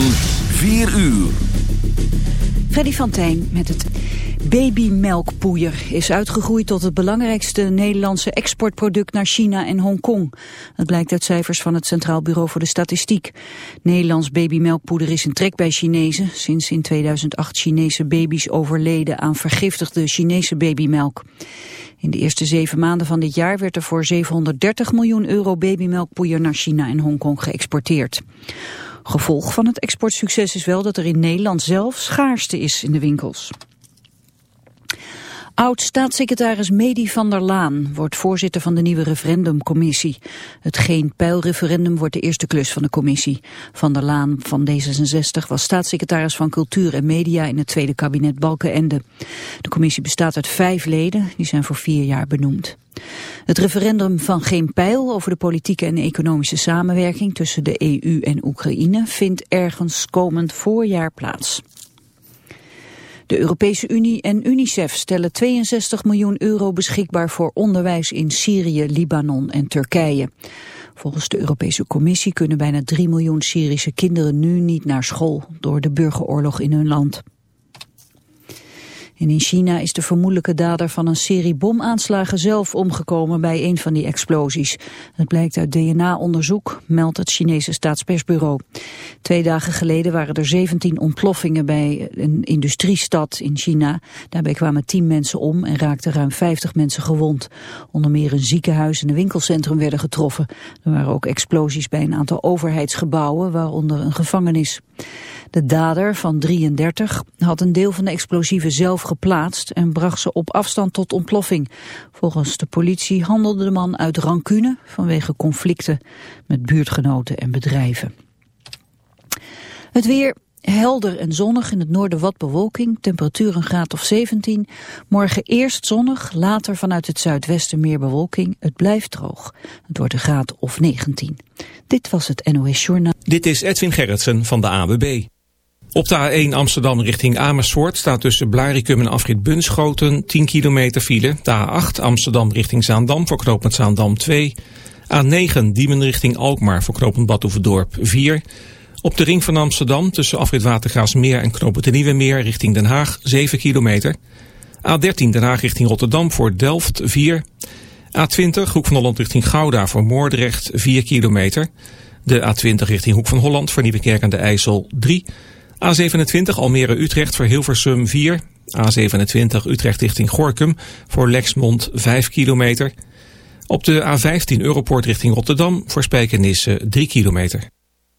van 4 uur. Freddy van Tijn met het babymelkpoeier is uitgegroeid tot het belangrijkste Nederlandse exportproduct naar China en Hongkong. Dat blijkt uit cijfers van het Centraal Bureau voor de Statistiek. Nederlands babymelkpoeder is een trek bij Chinezen, sinds in 2008 Chinese baby's overleden aan vergiftigde Chinese babymelk. In de eerste zeven maanden van dit jaar werd er voor 730 miljoen euro babymelkpoeier naar China en Hongkong geëxporteerd. Gevolg van het exportsucces is wel dat er in Nederland zelf schaarste is in de winkels. Oud-staatssecretaris Medi van der Laan wordt voorzitter van de nieuwe referendumcommissie. Het geen-pijlreferendum wordt de eerste klus van de commissie. Van der Laan van D66 was staatssecretaris van Cultuur en Media in het tweede kabinet Balkenende. De commissie bestaat uit vijf leden, die zijn voor vier jaar benoemd. Het referendum van geen pijl over de politieke en economische samenwerking tussen de EU en Oekraïne vindt ergens komend voorjaar plaats. De Europese Unie en UNICEF stellen 62 miljoen euro beschikbaar voor onderwijs in Syrië, Libanon en Turkije. Volgens de Europese Commissie kunnen bijna 3 miljoen Syrische kinderen nu niet naar school door de burgeroorlog in hun land. En in China is de vermoedelijke dader van een serie bomaanslagen zelf omgekomen bij een van die explosies. Het blijkt uit DNA-onderzoek, meldt het Chinese staatspersbureau. Twee dagen geleden waren er 17 ontploffingen bij een industriestad in China. Daarbij kwamen 10 mensen om en raakten ruim 50 mensen gewond. Onder meer een ziekenhuis en een winkelcentrum werden getroffen. Er waren ook explosies bij een aantal overheidsgebouwen, waaronder een gevangenis. De dader van 33 had een deel van de explosieven zelf geplaatst en bracht ze op afstand tot ontploffing. Volgens de politie handelde de man uit rancune vanwege conflicten met buurtgenoten en bedrijven. Het weer helder en zonnig, in het noorden wat bewolking, temperatuur een graad of 17. Morgen eerst zonnig, later vanuit het zuidwesten meer bewolking. Het blijft droog. Het wordt een graad of 19. Dit was het NOS Journaal. Dit is Edwin Gerritsen van de AWB. Op de A1 Amsterdam richting Amersfoort staat tussen Blaricum en Afrit Bunschoten 10 kilometer file. De A8 Amsterdam richting Zaandam voor knooppunt Zaandam 2. A9 Diemen richting Alkmaar voor knooppunt Badhoevedorp 4. Op de ring van Amsterdam tussen Afrit Watergraafsmeer en de Nieuwe Meer richting Den Haag 7 kilometer. A13 Den Haag richting Rotterdam voor Delft 4. A20 Hoek van Holland richting Gouda voor Moordrecht 4 kilometer. De A20 richting Hoek van Holland voor Nieuwekerk aan de IJssel 3 A27 Almere-Utrecht voor Hilversum 4. A27 Utrecht richting Gorkum voor Lexmond 5 kilometer. Op de A15 Europoort richting Rotterdam voor Spijkenisse 3 kilometer.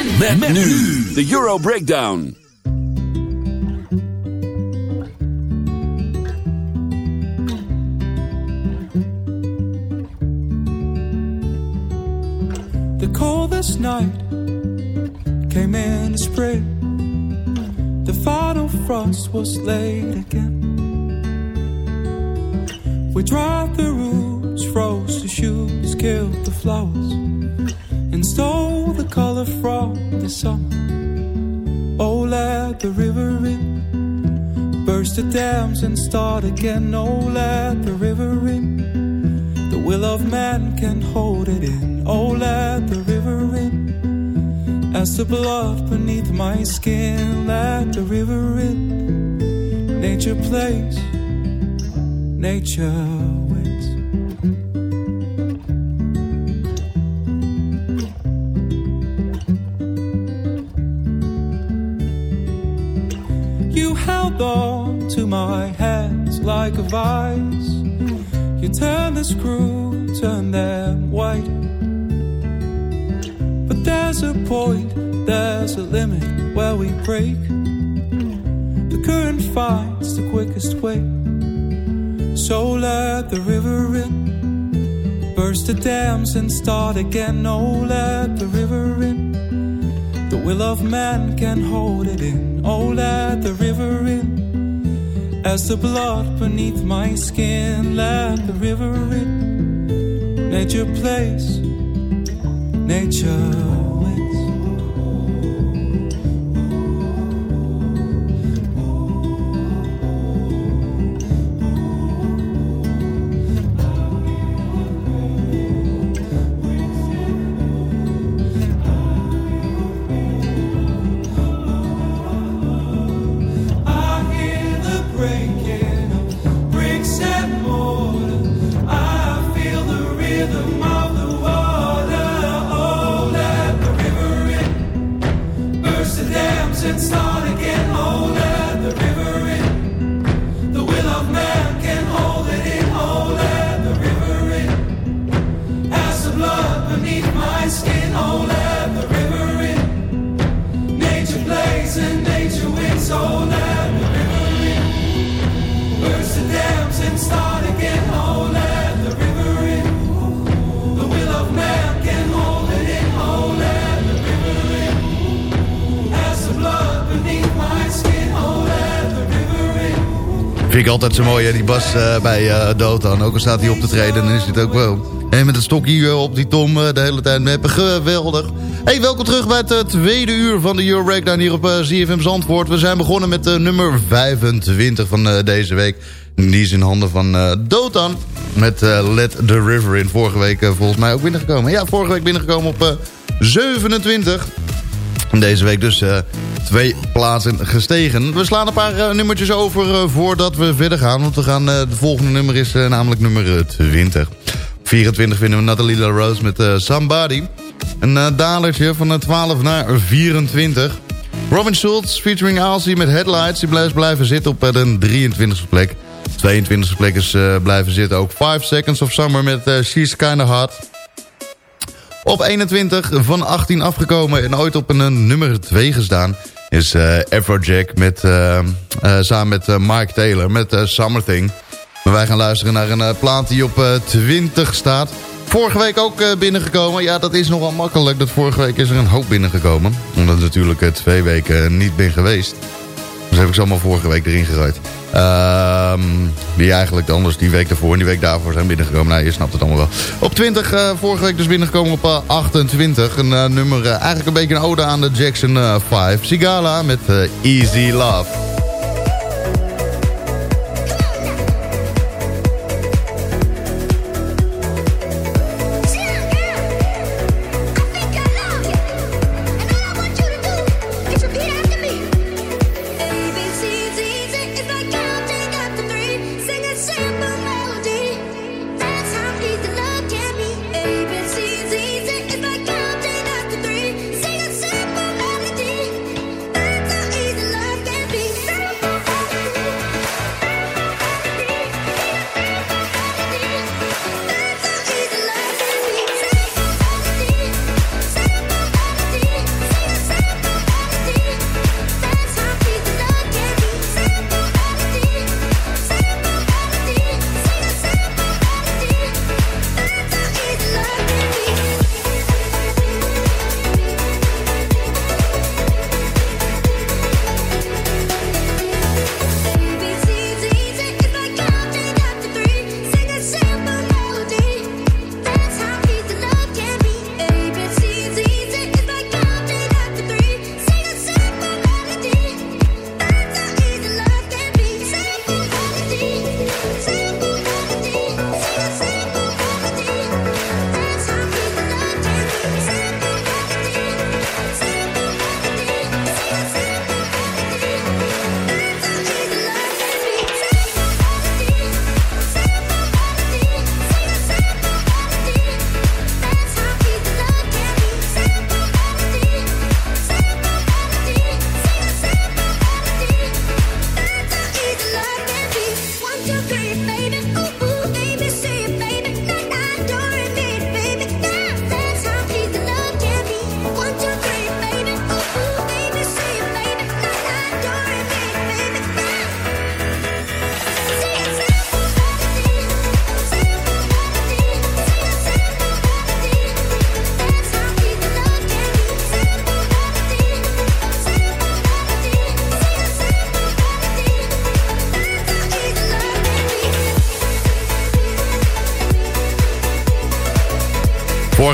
Met, met nu de Euro Breakdown. The coldest night came in the spring. The final frost was laid again. We dried the roots, froze the shoes, killed the flowers, and stole the color from the summer. Oh, let the river in, burst the dams and start again. Oh, let the river in. The will of man can hold it in. Oh, let the river in. As the blood beneath my skin, let the river in. Nature plays, nature On to my hands like a vice. You turned the screw, turn them white. But there's a point, there's a limit where we break. The current finds the quickest way. So let the river in. Burst the dams and start again. Oh, let the river in. The will of man can hold it in. Oh, let the river in. As the blood beneath my skin, let the river in. Nature plays, nature altijd zo mooi, hè, die bas eh, bij eh Dotan. Ook al staat hij op te treden, dan is het ook wel... En met het stokje op die tom eh, de hele tijd meppen. Geweldig. Hey, welkom terug bij het tweede uur van de Euro Breakdown hier op ZFM Zandvoort. We zijn begonnen met nummer 25 van deze week. Die is in handen van Dotan. Met Let the River in. Vorige week volgens mij ook binnengekomen. Ja, vorige week binnengekomen op eh, 27. En Deze week dus twee plaatsen gestegen. We slaan een paar eh, nummertjes over eh, voordat we verder gaan. Want we gaan, eh, de volgende nummer is namelijk nummer eh, 20. Op 24 vinden we Nathalie LaRose met Somebody. Een dalertje van eh, 12 naar 24. Robin Schultz featuring Alcy met Headlights. Die blijft blijven zitten op de 23e plek. 22e plek is blijven zitten ook 5 Seconds of Summer met She's Kinda Hot. Op 21 van 18 afgekomen en ooit op een, nummer 2 gestaan... is eh Afrojack met, eh, eh, samen met Mike Taylor met Summer Thing. Maar wij gaan luisteren naar een plaat die op eh, 20 staat. Vorige week ook binnengekomen. Ja, dat is nogal makkelijk. Dat vorige week is er een hoop binnengekomen. Omdat natuurlijk twee weken niet ben geweest. Dus heb ik ze allemaal vorige week erin gegooid. Ehm, die eigenlijk anders die week daarvoor en die week daarvoor zijn binnengekomen. Nou, je snapt het allemaal wel. Op 20, eh, vorige week dus binnengekomen op eh, 28. Een eh, nummer, eh, eigenlijk een beetje een ode aan de Jackson eh, 5. Sigala met eh, Easy Love.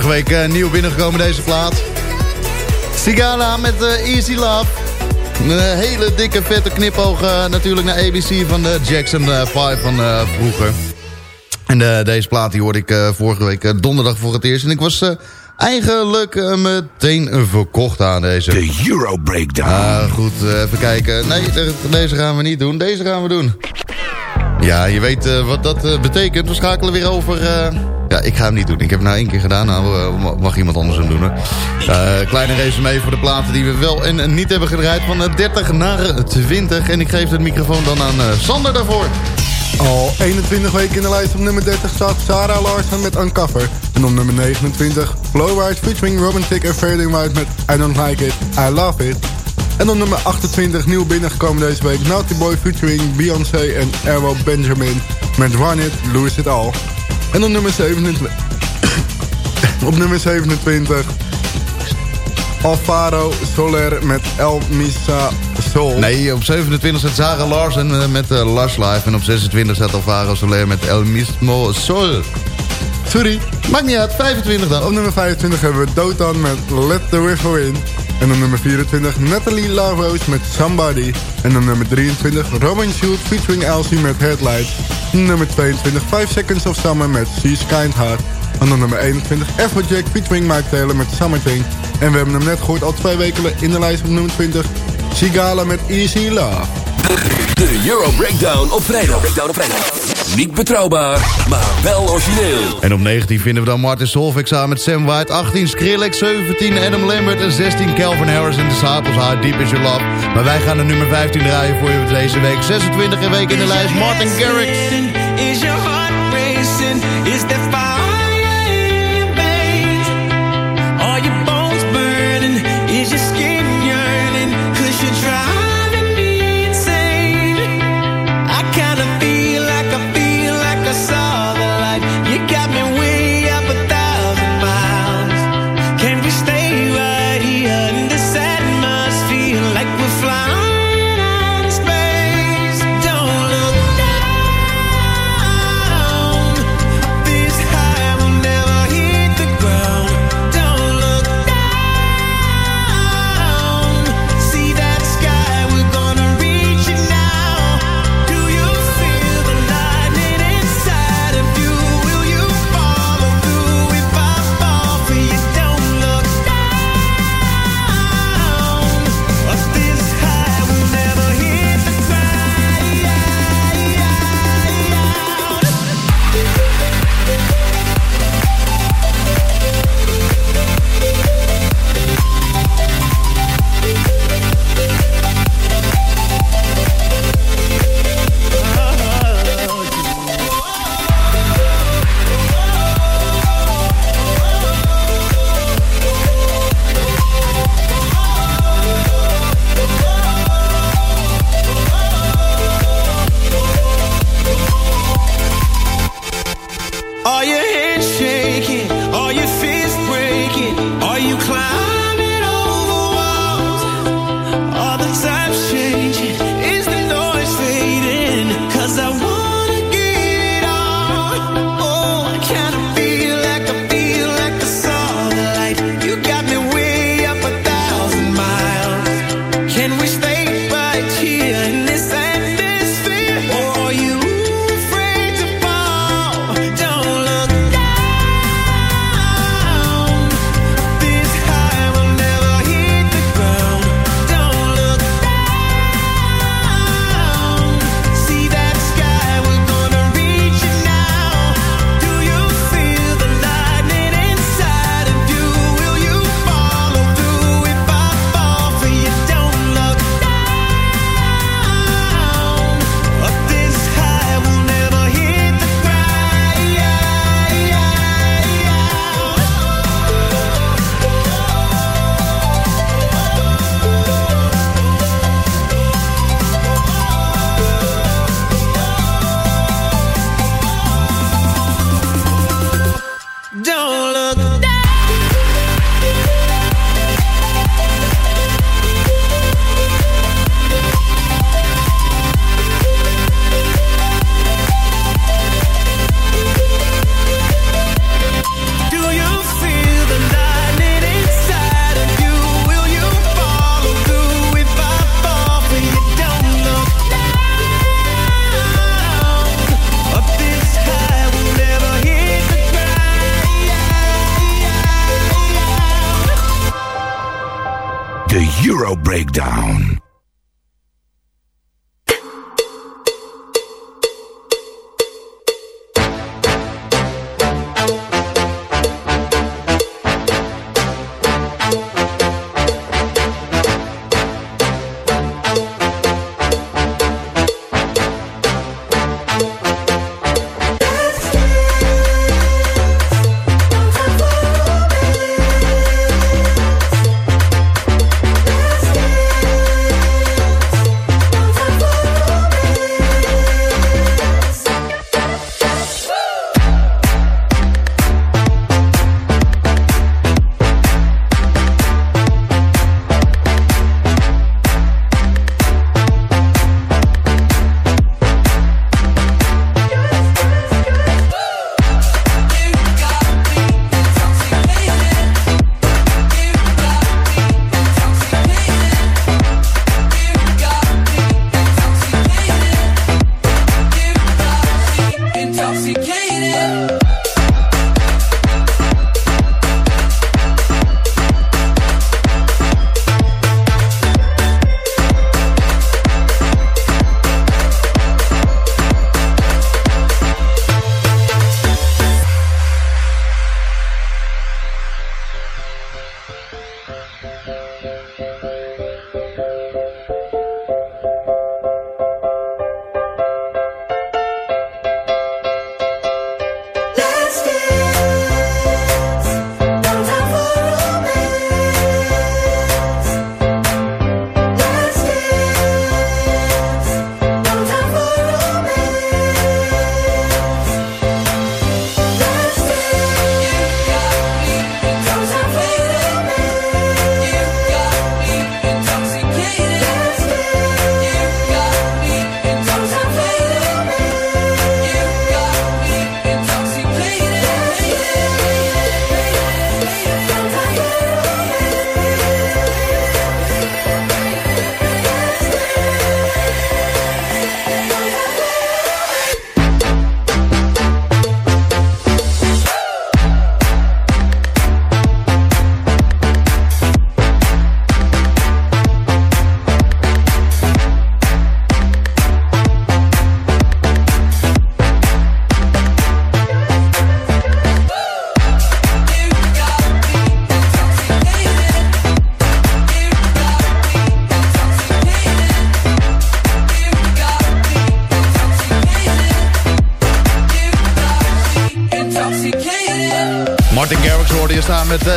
Vorige week uh, nieuw binnengekomen deze plaat. Sigala met uh, Easy Love. Een hele dikke vette knipoog natuurlijk naar ABC van de Jackson 5 van vroeger. En deze plaat die hoorde ik vorige week donderdag voor het eerst. En ik was eigenlijk meteen verkocht aan deze. De Euro Breakdown. Ah, goed, even kijken. Nee, deze gaan we niet doen. Deze gaan we doen. Ja, je weet uh, wat dat uh, betekent. We schakelen weer over... Uh, ik ga hem niet doen. Ik heb het nou één keer gedaan. Nou, mag iemand anders hem doen. Hè. kleine resume voor de platen die we wel en niet hebben gedraaid. Van 30 naar 20. En ik geef de microfoon dan aan Sander daarvoor. Al 21 weken in de lijst op nummer 30 staat Sarah Larsen met Uncover. En op nummer 29 Flowride featuring Robin Tick en Fading White met I Don't Like It, I Love It. En op nummer 28 nieuw binnengekomen deze week... Naughty Boy featuring Beyoncé en Errol Benjamin met Run It, Lose It All. En op nummer 27... op nummer 27... Alvaro Soler met El Misa Sol. Nee, op 27 staat Zara Larsen uh, met uh, Lush Life. En op 26 staat Alvaro Soler met El Mismo Sol. Sorry, maakt niet uit. 25 dan. Op nummer 25 hebben we Dotan met Let the River In. En dan nummer 24 Natalie Larose met Somebody. En dan nummer 23 Robin Schultz featuring Elsie met Headlights. Nummer 22 5 Seconds of Summer met She's Kind Heart. En dan nummer 21 Afrojack featuring Mike Taylor met Summer Thing. En we hebben hem net gehoord al twee weken in de lijst op nummer 20. Sigala met Easy Love. De Euro Breakdown op vrijdag. Breakdown op vrijdag. Niet betrouwbaar, maar wel origineel. En op 19 vinden we dan Martin Solveig samen met Sam White. 18 Skrillex, 17 Adam Lambert en 16 Calvin Harris en Disciples. How Deep Is Your Love. Maar wij gaan de nummer 15 draaien voor je deze week. 26 in week in de lijst. Martin Garrix. Is your heart racing? Is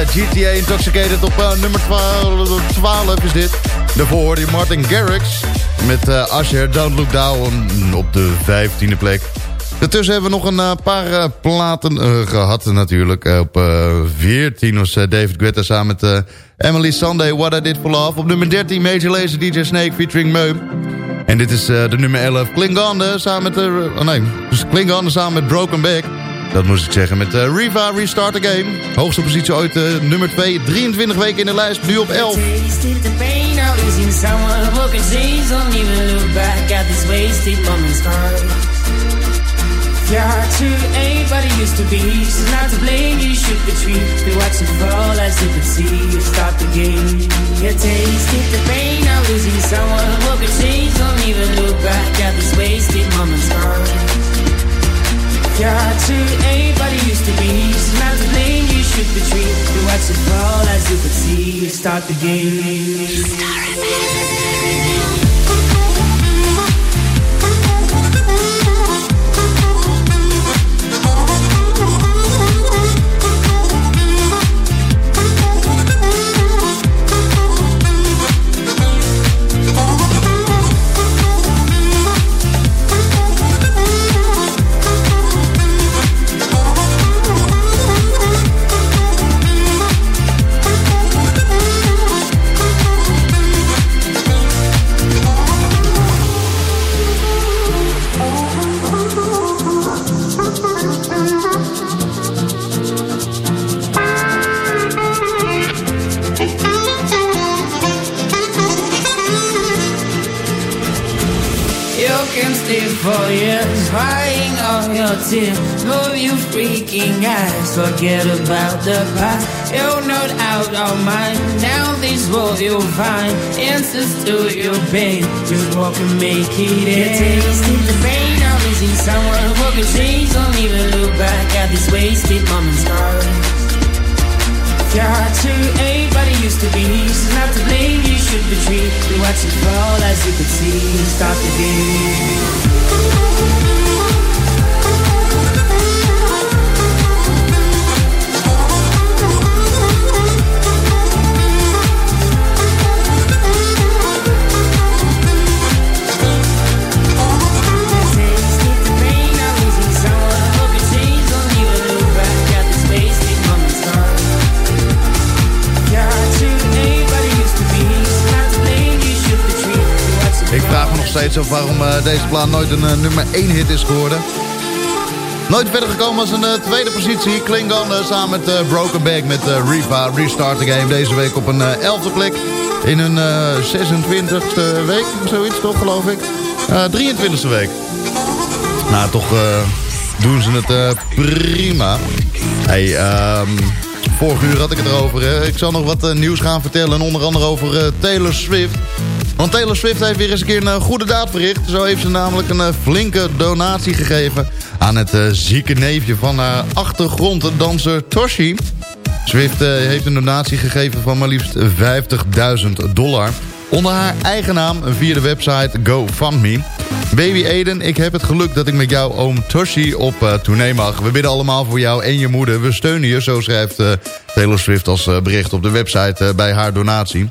GTA Intoxicated op uh, nummer 12, 12 is dit. Daarvoor je Martin Garrix met uh, Usher Don't Look Down op de 15e plek. Daartussen hebben we nog een paar platen gehad natuurlijk. op 14 was David Guetta samen met Emily Sunday What I Did For Love. Op nummer 13 Major Lazer DJ Snake featuring Meu. En dit is de nummer 11 Klingonde samen met... oh nee, dus Klingonde samen met Broken Back. Dat moest ik zeggen met uh, Riva Restart the Game. Hoogste positie ooit, uh, nummer 2. 23 weken in de lijst, nu op 11. Your used to be. You should retreat. You watch it fall as you can see. Start the game. Forget about the past. You're not out of mind. Now this what you'll find. Answers to your pain. Just walk and make it end. Tasting the pain of losing someone who can change. Don't even look back at these wasted moments. Scars. Your heart but it used to be. She's not to blame. You should be treated. Watch it fall as you could see. Stop the game. Steeds af waarom eh, deze plaat nooit een eh, nummer 1 hit is geworden. Nooit verder gekomen als een eh, tweede positie. Klingon samen met Broken Back met Riva. Restart the Game deze week op een eh, 11e plek. In hun eh 26e week, zoiets toch geloof ik. Eh 23e week. Nou, toch doen ze het prima. Hey, ehm, vorig uur had ik het erover. Ik zal nog wat nieuws gaan vertellen. Onder andere over Taylor Swift. Want Taylor Swift heeft weer eens een keer een eh, goede daad verricht. Zo heeft ze namelijk een eh, flinke donatie gegeven... aan het eh, zieke neefje van haar achtergronddanser Toshi. Swift heeft een donatie gegeven van maar liefst 50.000 dollar... onder haar eigen naam via de website GoFundMe. Baby Eden, ik heb het geluk dat ik met jouw oom Toshi op uh, tournee mag. We bidden allemaal voor jou en je moeder. We steunen je, zo schrijft Taylor Swift als bericht op de website bij haar donatie.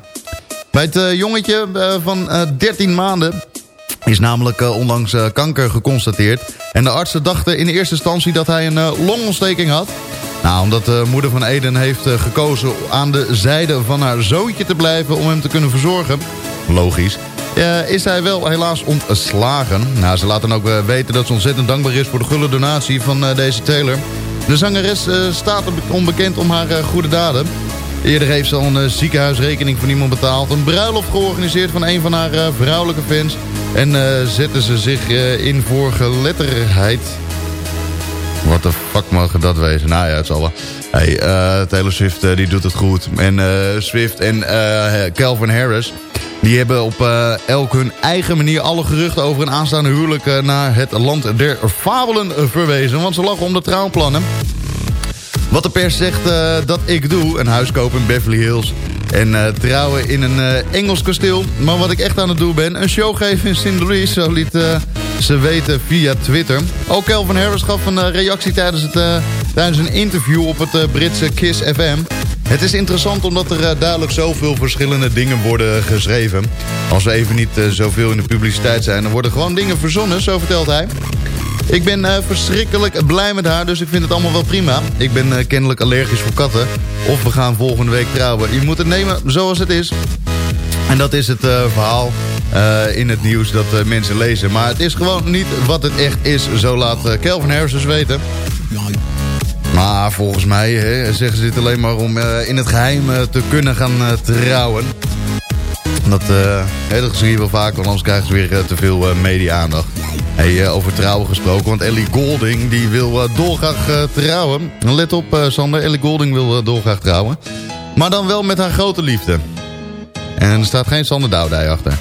Bij het uh, jongetje uh, van uh, 13 maanden is namelijk onlangs kanker geconstateerd. En de artsen dachten in eerste instantie dat hij een longontsteking had. Nou, omdat de moeder van Eden heeft gekozen aan de zijde van haar zoontje te blijven... om hem te kunnen verzorgen. Logisch. Is hij wel helaas ontslagen. Nou, ze laten ook weten dat ze ontzettend dankbaar is voor de gulle donatie van deze Taylor. De zangeres staat onbekend om haar goede daden. Eerder heeft ze al een ziekenhuisrekening van iemand betaald. Een bruiloft georganiseerd van een van haar vrouwelijke fans. En zette ze zich in voor geletterheid. Wat de fuck mag dat wezen? Nou ja, het zal wel. Hey, Taylor Swift die doet het goed. En Swift en Calvin Harris... Die hebben op elk hun eigen manier alle geruchten over een aanstaande huwelijk naar het land der fabelen verwezen. Want ze lachen om de trouwplannen. Wat de pers zegt dat ik doe, een huis kopen in Beverly Hills. En trouwen in een Engels kasteel. Maar wat ik echt aan het doen ben, een show geven in St. Louis. Zo liet ze weten via Twitter. Ook Calvin Harris gaf een reactie tijdens, het, tijdens een interview op het Britse KISS FM. Het is interessant omdat er duidelijk zoveel verschillende dingen worden geschreven. Als we even niet zoveel in de publiciteit zijn, dan worden gewoon dingen verzonnen, zo vertelt hij. Ik ben uh, verschrikkelijk blij met haar, dus ik vind het allemaal wel prima. Ik ben kennelijk allergisch voor katten. Of we gaan volgende week trouwen. Je moet het nemen zoals het is. En dat is het verhaal in het nieuws dat mensen lezen. Maar het is gewoon niet wat het echt is, zo laat Kelvin Harris dus weten. Maar volgens mij hè, zeggen ze dit alleen maar om uh, in het geheim uh, te kunnen gaan uh, trouwen. Dat, hè, dat zie wel vaak, want anders krijgen ze weer te veel media-aandacht. Hey, over trouwen gesproken, want Ellie Golding die wil dolgraag trouwen. Let op Sander, Ellie Golding wil dolgraag trouwen. Maar dan wel met haar grote liefde. En er staat geen Sander Douwdij achter.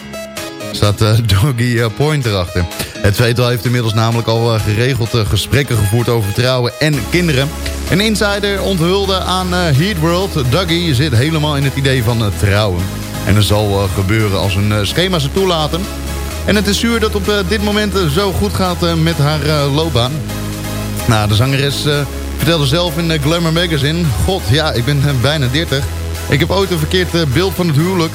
Er staat Doggy Pointer achter. Het tweetal heeft inmiddels namelijk al uh, geregeld uh, gesprekken gevoerd over trouwen en kinderen. Een insider onthulde aan uh, Heat World, Dougie zit helemaal in het idee van trouwen. En dat zal gebeuren als hun schema ze toelaten. En het is zuur dat op dit moment zo goed gaat met haar loopbaan. Nou, de zangeres vertelde zelf in Glamour Magazine... God, ja, ik ben bijna 30. Ik heb ooit een verkeerd beeld van het huwelijk...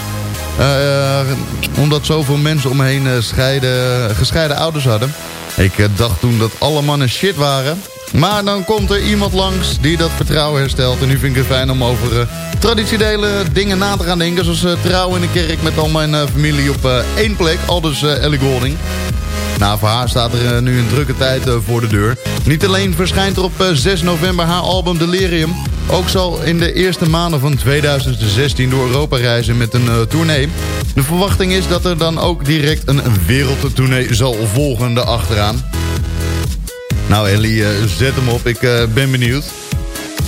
Omdat zoveel mensen om me heen scheiden, gescheiden ouders hadden. Ik dacht toen dat alle mannen shit waren. Maar dan komt er iemand langs die dat vertrouwen herstelt. En nu vind ik het fijn om over traditionele dingen na te gaan denken. Zoals trouwen in de kerk met al mijn familie op één plek. Al dus Ellie Golding. Nou, voor haar staat er nu een drukke tijd voor de deur. Niet alleen verschijnt er op 6 november haar album Delirium... Ook zal in de eerste maanden van 2016 door Europa reizen met een uh, tournee. De verwachting is dat er dan ook direct een wereldtournee zal volgen achteraan. Nou Ellie, uh, zet hem op. Ik uh, ben benieuwd.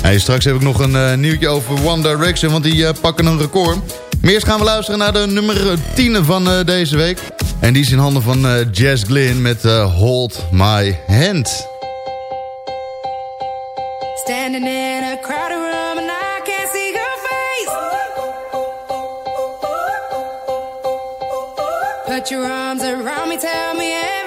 Hey, straks heb ik nog een eh, nieuwtje over One Direction, want die eh, pakken een record. Maar eerst gaan we luisteren naar de nummer 10 van eh, deze week. En die is in handen van eh, Jazz Glynn met eh, Hold My Hand. Standing in a crowded room and I can't see your face. Put your arms around me, tell me everything's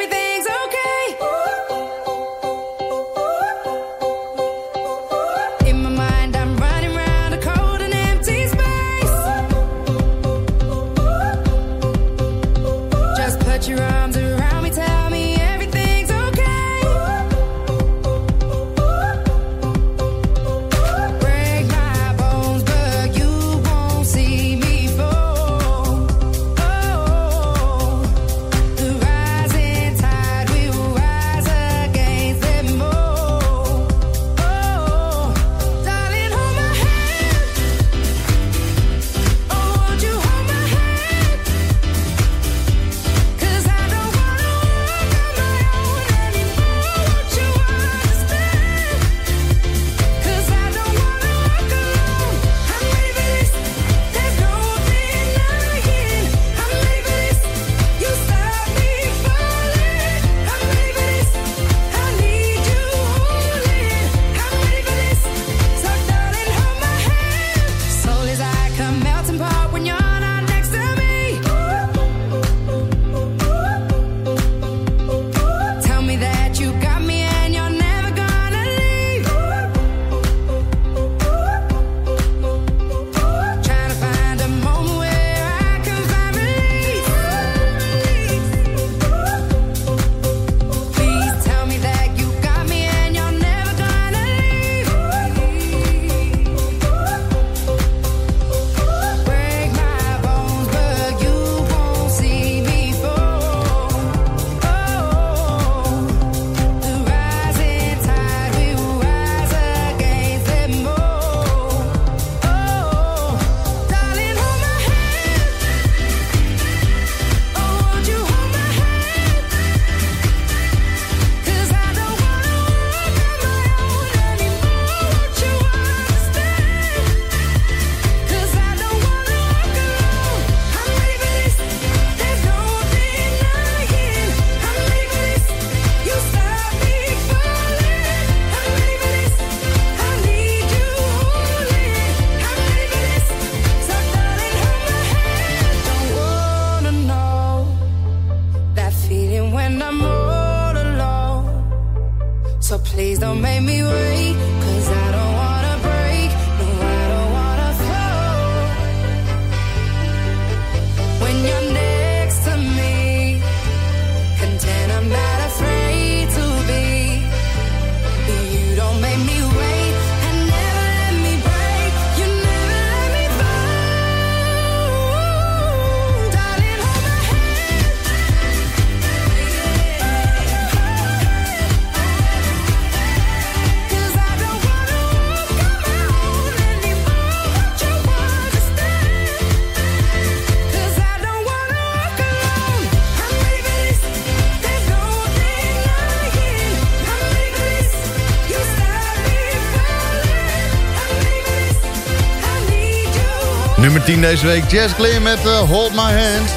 10 deze week, Jazz Glynn met eh, Hold My Hand.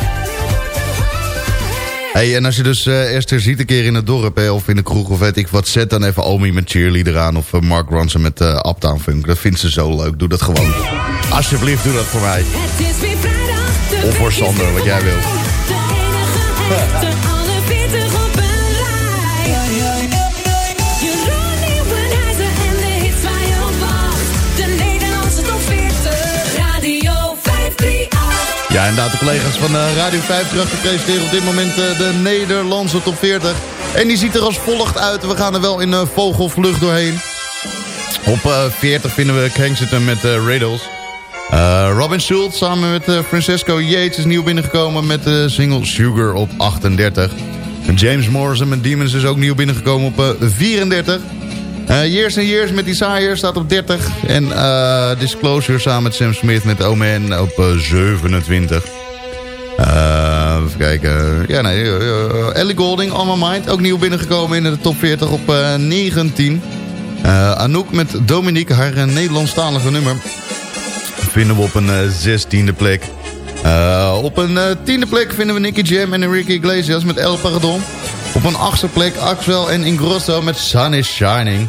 Hey, en als je dus uh, Esther ziet een keer in het dorp hè, of in de kroeg of weet ik wat... zet dan even Omi met Cheerleader aan of uh, Mark Ronson met uh, Uptown Funk. Dat vindt ze zo leuk. Doe dat gewoon. Alsjeblieft, doe dat voor mij. Of voor Sander, wat jij wil. Ja, inderdaad, de collega's van uh, Radio 538 presenteren op dit moment uh, de Nederlandse top 40. En die ziet er als volgt uit. We gaan er wel in uh, vogelvlucht doorheen. Op 40 vinden we Kensington met Riddles. Robin Schultz samen met Francesco Yates is nieuw binnengekomen met de single Sugar op 38. James Morrison met Demons is ook nieuw binnengekomen op 34. Years and Years met Desire staat op 30. En Disclosure samen met Sam Smith met Omen op 27. Uh, even kijken. Ja, nee. Ellie Golding, On My Mind. Ook nieuw binnengekomen in de top 40 op uh, 19. Eh, Anouk met Dominique, haar eh, Nederlandstalige nummer... vinden we op een eh, zestiende plek. Eh, op een eh, tiende plek vinden we Nicky Jam en Enrique Iglesias met El Paradon. Op een achtste plek Axwell en Ingrosso met Sun is Shining.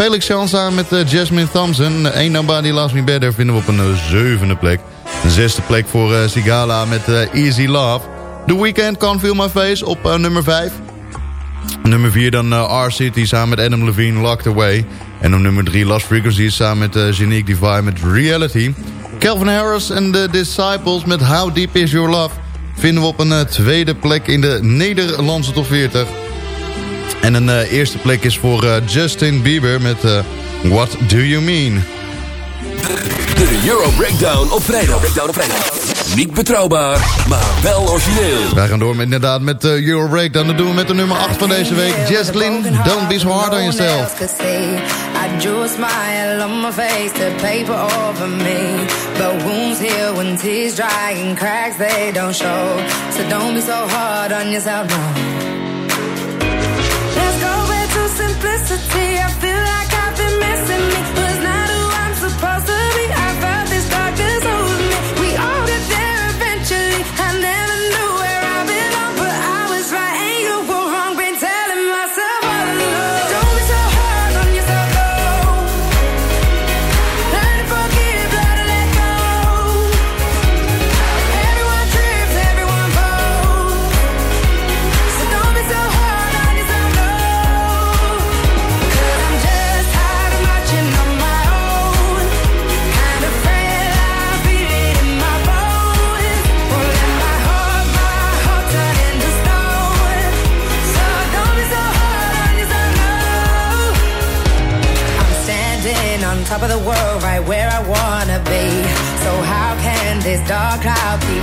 Felix Jean samen met eh, Jasmine Thompson. Ain't Nobody Loves Me Better vinden we op een eh, zevende plek. Een zesde plek voor eh, Sigala met Easy Love. The Weeknd Can't Feel My Face op nummer 5. Nummer 4 dan R-City samen met Adam Levine, Locked Away. En op nummer 3 Lost Frequencies samen met Genique Divine met Reality. Calvin Harris en The Disciples met How Deep Is Your Love... vinden we op een tweede plek in de Nederlandse top 40. En een eh, eerste plek is voor eh, Justin Bieber met eh, What Do You Mean... De Euro Breakdown op vrijdag. Breakdown op vrijdag. Niet betrouwbaar, maar wel origineel. Wij gaan door met, inderdaad met de Euro Breakdown. Dat doen we met de nummer 8 van deze week. Jess Glynn, Don't Be So Hard On Yourself. I drew a smile on my face to paper over me. But wounds heal when tears dry and cracks they don't show. So don't be so hard on yourself, no. Simplicity. I feel like I've been missing me.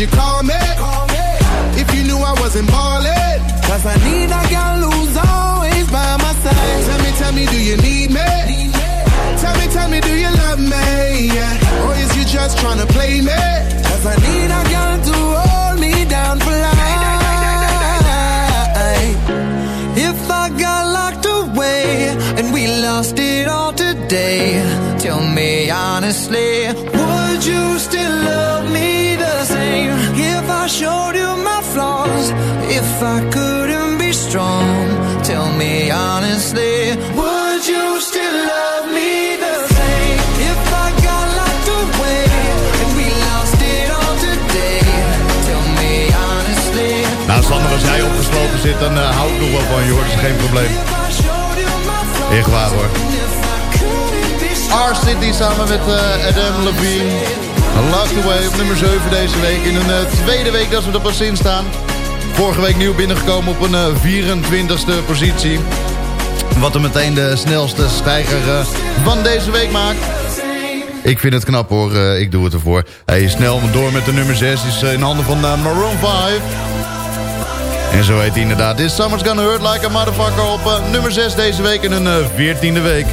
me, tell me, you call me? If you knew I wasn't ballin'. Cause I need a girl who's always by my side. Tell me, tell me, do you need me? Tell me, tell me, do you love me? Yeah. Or is you just tryna play me? Cause I need a girl to hold me down for life. If I got locked away and we lost it all today, tell me honestly, would you still love me I showed you my flaws, if I couldn't be strong, tell me honestly, would you still love me the same? If I got locked away and we lost it all today, tell me honestly. Nou, Sander, als jij opgesloten zit, dan eh, hou ik nog wel van je hoor. Dat is geen probleem. Echt waar hoor. R-City samen met eh, Adam Levine. Locked Away op nummer 7 deze week. In een eh, tweede week dat we er pas in staan. Vorige week nieuw binnengekomen op een eh, 24ste positie. Wat er meteen de snelste stijger eh, van deze week maakt. Ik vind het knap hoor, eh, ik doe het ervoor. Hey, snel door met de nummer 6, is eh, in handen van eh, Maroon 5. En zo heet hij inderdaad. This Summer's Gonna Hurt Like a Motherfucker op eh, nummer 6 deze week in een eh, 14e week.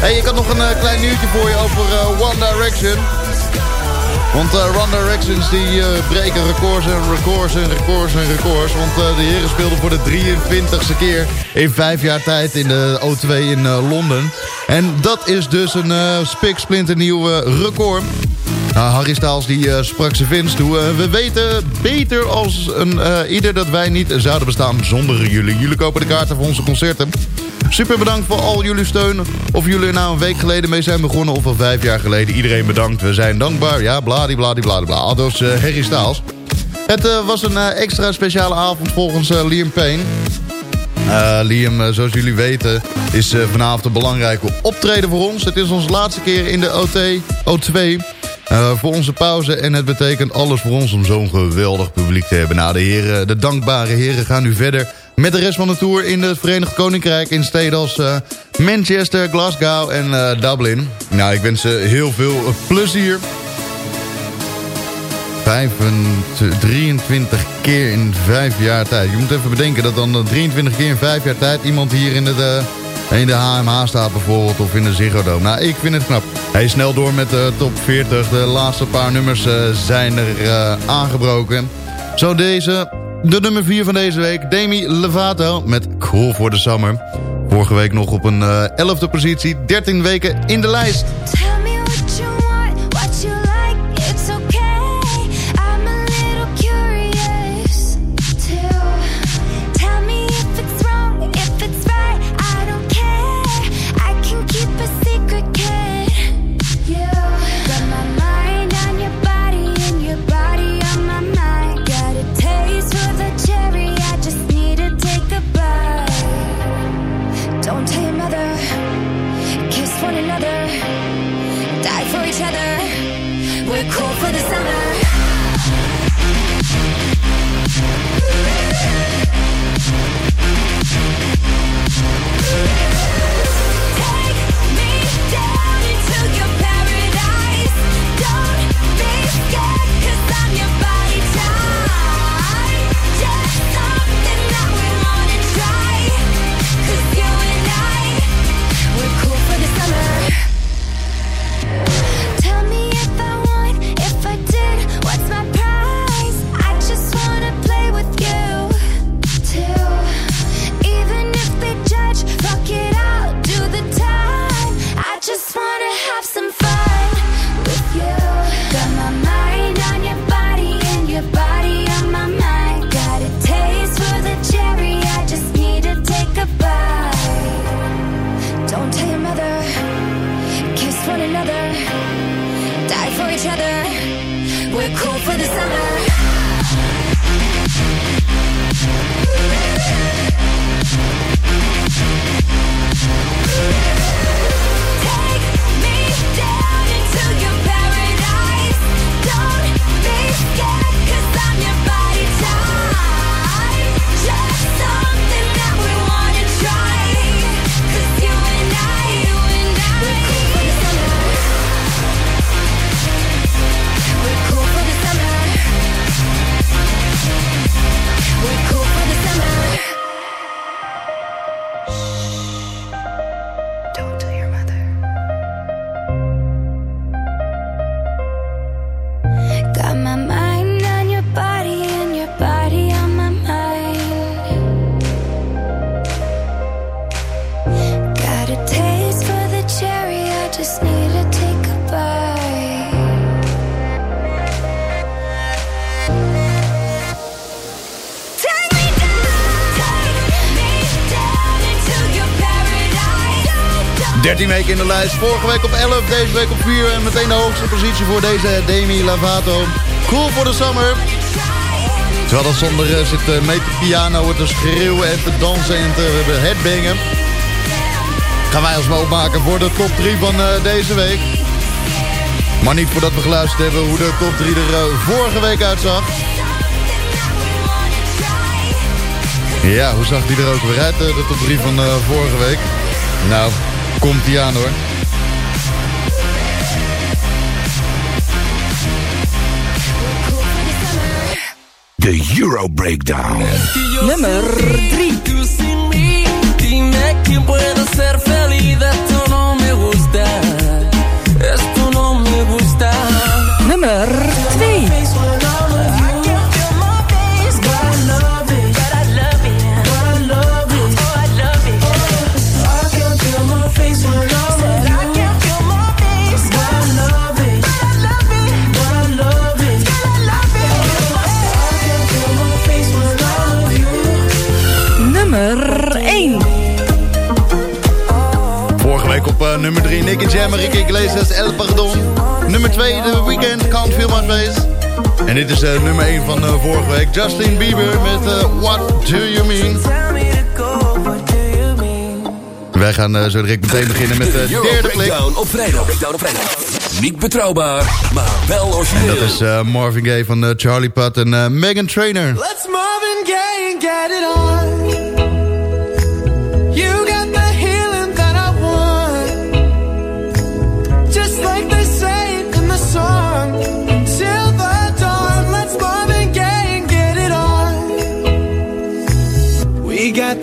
Hey, ik had nog een uh, klein nieuwtje voor je over uh, One Direction. Want uh, One Directions die breken records en records en records en records. Want de heren speelden voor de 23ste keer in vijf jaar tijd in de O2 in Londen. En dat is dus een spiksplinternieuw uh, record. Nou, Harry Styles die sprak zijn vins toe. We weten beter als een, ieder dat wij niet zouden bestaan zonder jullie. Jullie kopen de kaarten voor onze concerten. Super bedankt voor al jullie steun. Of jullie er nou een week geleden mee zijn begonnen of al vijf jaar geleden. Iedereen bedankt. We zijn dankbaar. Ja, bladibladibladibla. Aldus uh, Harry Styles. Het uh, was een uh, extra speciale avond volgens Liam Payne. Liam, zoals jullie weten, is vanavond een belangrijke optreden voor ons. Het is onze laatste keer in de OT, O2... Uh, voor onze pauze. En het betekent alles voor ons om zo'n geweldig publiek te hebben. Nou, de, heren, de dankbare heren gaan nu verder met de rest van de tour in het Verenigd Koninkrijk. In steden als uh, Manchester, Glasgow en uh, Dublin. Nou, ik wens ze heel veel plezier. 23 keer in vijf jaar tijd. Je moet even bedenken dat dan 23 keer in vijf jaar tijd... iemand hier in de, in de HMH staat bijvoorbeeld of in de Ziggo Dome. Nou, ik vind het knap. Hij snel door met de top 40. De laatste paar nummers zijn er aangebroken. Zo deze, de nummer 4 van deze week. Demi Lovato met Cool for the Summer. Vorige week nog op een uh, 11e positie. 13 weken in de lijst. 13 weken in de lijst. Vorige week op 11, deze week op 4. En meteen de hoogste positie voor deze Demi Lovato. Cool for the summer. Terwijl dat zonder eh, zit eh, mee te piano, te schreeuwen en te dansen en te eh, headbangen. Gaan wij ons wel opmaken voor de top 3 van deze week. Maar niet voordat we geluisterd hebben hoe de top 3 er vorige week uitzag. Ja, hoe zag die er ook weer uit, de top 3 van vorige week? Nou, komt die aan hoor. De Euro Breakdown. Nummer 3. Tú sin mí, dime quién puede ser feliz. Esto no me gusta. Esto no me gusta. Nummer nummer 3 Nick Jam, Ricky Iglesias, El Pardon. Nummer 2 The Weeknd, Can't Feel My Face. En dit is uh, nummer 1 van uh, vorige week. Justin Bieber met uh, What Do You Mean. Wij gaan uh, zo direct meteen beginnen met de derde plek. Breakdown op vrijdag. Breakdown op vrijdag. Niet betrouwbaar, maar wel En origineel. dat is uh, Marvin Gaye van uh, Charlie Puth en uh, Megan Trainor. Let's Marvin Gaye and get it on.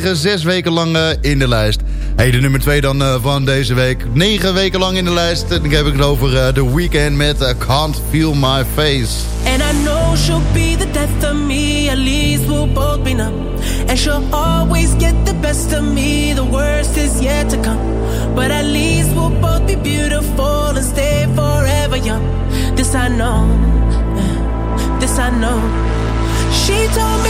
liggen zes weken lang eh, in de lijst. Hey, de nummer 2 dan eh, van deze week. Negen weken lang in de lijst. En dan heb ik het over eh, The Weeknd met I Can't Feel My Face. And I know she'll be the death of me. At least we'll both be numb. And she'll always get the best of me. The worst is yet to come. But at least we'll both be beautiful and stay forever young. This I know. This I know. She told me.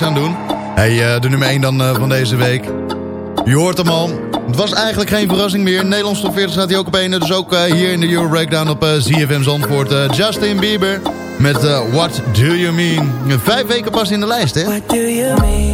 niks aan doen. Hey, eh, de nummer 1 dan eh, van deze week. Je hoort hem al. Het was eigenlijk geen verrassing meer. Nederlands top 40 staat hij ook op 1. Dus ook eh, hier in de Euro Breakdown op ZFM Zandvoort. Justin Bieber met What Do You Mean. Vijf weken pas in de lijst, hè? What do you mean?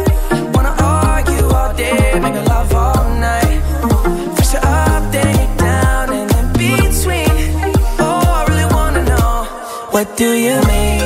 Make love all night. First, up, then down, and in between. Oh, I really wanna know what do you mean?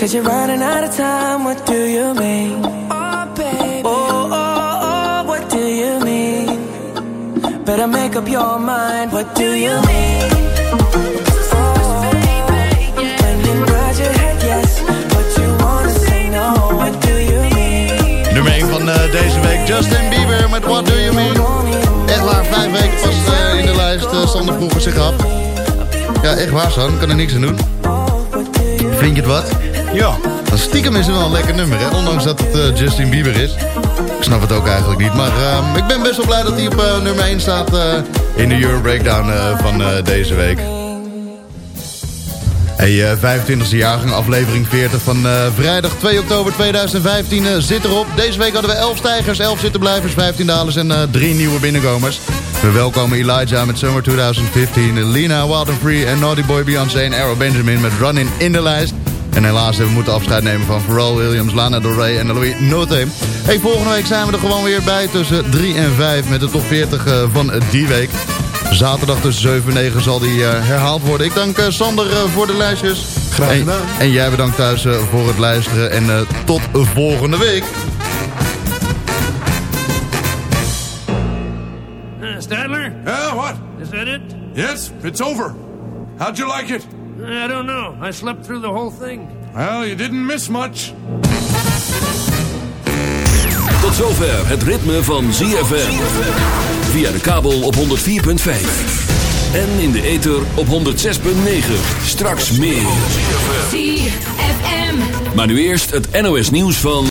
Said you're running out of time. What do you mean? Oh, baby. Oh, oh, oh, what do you mean? Better make up your mind. What do you mean? When you nod your head yes, but you wanna say no. What do you mean? Nummer 1 van eh, deze week, Justin Bieber met What Do You Mean. Echt waar, vijf weken pas eh, in de lijst. eh Sander vroeger zich af. Ja, echt waar, San. Kan er niks aan doen. Vind je het wat? Ja. Stiekem is het wel een lekker nummer, hè? Ondanks dat het eh, Justin Bieber is. Ik snap het ook eigenlijk niet. Maar eh, ik ben best wel blij dat hij op eh, nummer 1 staat eh, in de Euro Breakdown van deze week. Hey, eh, 25e jaargang, aflevering 40 van vrijdag 2 oktober 2015 eh, zit erop. Deze week hadden we 11 stijgers, 11 zittenblijvers, 15 dalers en eh 3 nieuwe binnenkomers. We welkomen Elijah met Summer 2015, Lina, Wild Free en Naughty Boy Beyoncé en Arrow Benjamin met Running in de lijst. En helaas hebben we moeten afscheid nemen van Pharrell Williams, Lana Del Rey en Louis Note. Hey, volgende week zijn we er gewoon weer bij tussen 3 en 5 met de top 40 eh, van die week. Zaterdag tussen 7 en 9 zal die eh, herhaald worden. Ik dank eh, Sander voor de lijstjes. Graag En- gedaan. En, jij bedankt thuis voor het luisteren. En eh, tot volgende week. Stadler? Yeah, what? Is that it? Yes, it's over. How'd you like it? I don't know. I slept through the whole thing. Well, you didn't miss much. Tot zover het ritme van ZFM. Via de kabel op 104.5. En in de ether op 106.9. Straks meer. ZFM. Maar nu eerst het NOS nieuws van...